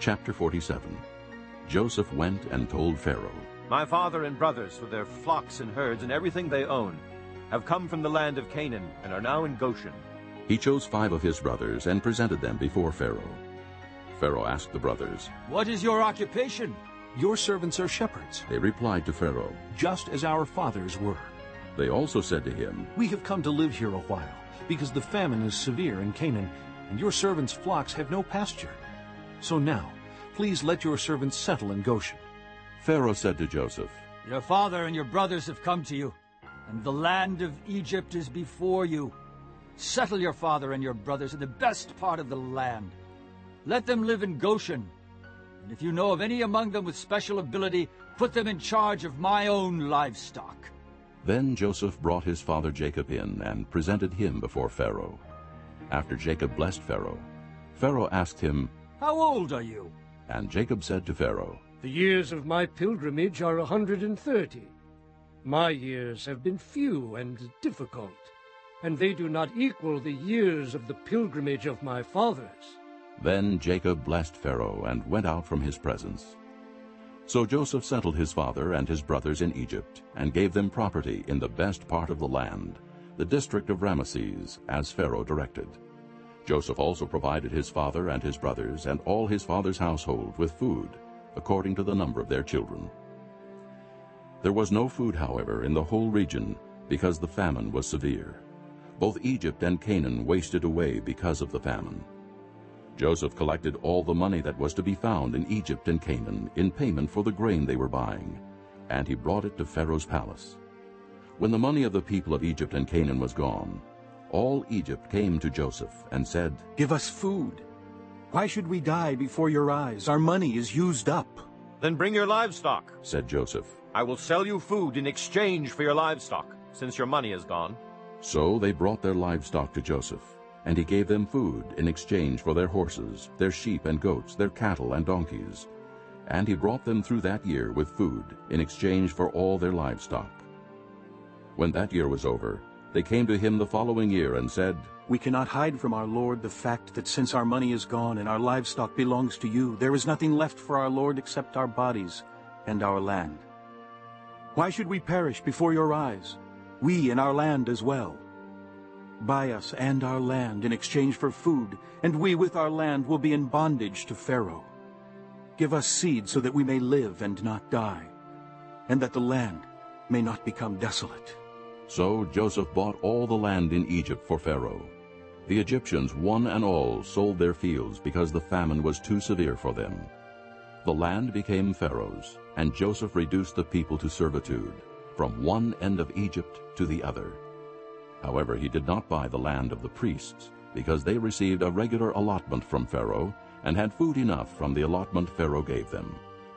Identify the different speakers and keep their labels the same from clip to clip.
Speaker 1: Chapter 47 Joseph went and told Pharaoh,
Speaker 2: My father and brothers, with their flocks and herds and everything they own, have come from the land of Canaan and are now in Goshen.
Speaker 1: He chose five of his brothers and presented them before Pharaoh. Pharaoh asked the brothers.
Speaker 3: What is your occupation?
Speaker 4: Your servants are shepherds,
Speaker 1: They replied to Pharaoh.
Speaker 4: just as our fathers were.
Speaker 1: They also said to him,
Speaker 4: We have come to live here a while, because the famine is severe in Canaan, and your servants' flocks have no pasture. So now, please let your servants settle in Goshen.
Speaker 1: Pharaoh said to Joseph,
Speaker 3: Your father and your brothers have come to you, and the land of Egypt is before you. Settle your father and your brothers in the best part of the land. Let them live in Goshen. And if you know of any among them with special ability, put them in charge of my own livestock.
Speaker 1: Then Joseph brought his father Jacob in and presented him before Pharaoh. After Jacob blessed Pharaoh, Pharaoh asked him,
Speaker 3: How old are you?
Speaker 1: and Jacob said to Pharaoh,
Speaker 5: The years of my pilgrimage are a hundred and thirty. My years have been few and difficult, and they do not equal the years of the pilgrimage of my fathers.
Speaker 1: Then Jacob blessed Pharaoh and went out from his presence. So Joseph settled his father and his brothers in Egypt and gave them property in the best part of the land, the district of Ramesses, as Pharaoh directed. Joseph also provided his father and his brothers and all his father's household with food, according to the number of their children. There was no food, however, in the whole region, because the famine was severe. Both Egypt and Canaan wasted away because of the famine. Joseph collected all the money that was to be found in Egypt and Canaan in payment for the grain they were buying, and he brought it to Pharaoh's palace. When the money of the people of Egypt and Canaan was gone, all Egypt came to Joseph and said,
Speaker 6: Give us food. Why should we die before your eyes? Our money is used up.
Speaker 2: Then bring your livestock.
Speaker 1: said Joseph.
Speaker 2: I will sell you food in exchange for your livestock, since your money is gone.
Speaker 1: So they brought their livestock to Joseph, and he gave them food in exchange for their horses, their sheep and goats, their cattle and donkeys. And he brought them through that year with food in exchange for all their livestock. When that year was over, they came to him the following year and said,
Speaker 6: We cannot hide from our Lord the fact that since our money is gone and our livestock belongs to you, there is nothing left for our Lord except our bodies and our land. Why should we perish before your eyes, we and our land as well? Buy us and our land in exchange for food, and we with our land will be in bondage to Pharaoh. Give us seed so that we may live and not die, and that the land may not become desolate.
Speaker 1: So Joseph bought all the land in Egypt for Pharaoh. The Egyptians, one and all, sold their fields because the famine was too severe for them. The land became Pharaoh's, and Joseph reduced the people to servitude, from one end of Egypt to the other. However, he did not buy the land of the priests, because they received a regular allotment from Pharaoh and had food enough from the allotment Pharaoh gave them.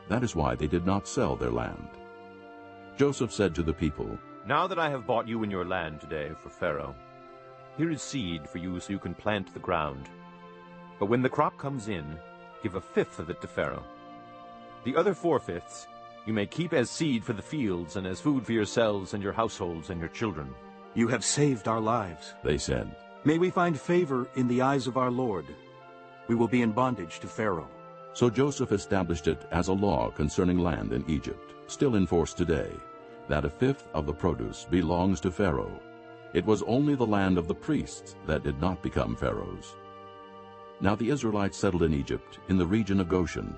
Speaker 1: That is why they did not sell their land. Joseph said to the people,
Speaker 2: Now that I have bought you and your land today for Pharaoh, here is seed for you so you can plant the ground. But when the crop comes in, give a fifth of it to Pharaoh. The other four-fifths you may keep as seed for the fields and as food for yourselves and your households and your children.
Speaker 6: You have saved our lives.
Speaker 1: they said,
Speaker 6: May we find favor in the eyes of our Lord. We will be in bondage to Pharaoh.
Speaker 1: So Joseph established it as a law concerning land in Egypt, still in force today, that a fifth of the produce belongs to Pharaoh. It was only the land of the priests that did not become Pharaoh's. Now the Israelites settled in Egypt, in the region of Goshen.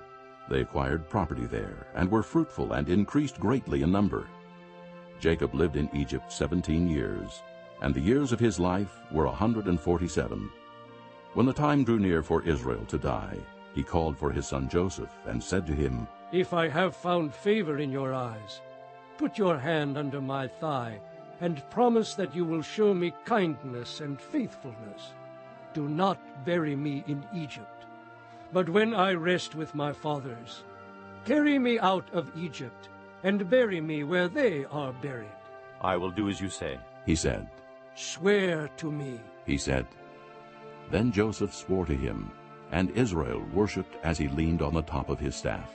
Speaker 1: They acquired property there, and were fruitful and increased greatly in number. Jacob lived in Egypt seventeen years, and the years of his life were a hundred and forty-seven. When the time drew near for Israel to die, he called for his son Joseph, and said to him,
Speaker 5: If I have found favor in your eyes, put your hand under my thigh, and promise that you will show me kindness and faithfulness. Do not bury me in Egypt. But when I rest with my fathers, carry me out of Egypt, and bury me where they are buried.
Speaker 2: I will do as you say.
Speaker 1: He said,
Speaker 5: Swear to me.
Speaker 1: He said. Then Joseph swore to him, and Israel worshipped as he leaned on the top of his staff.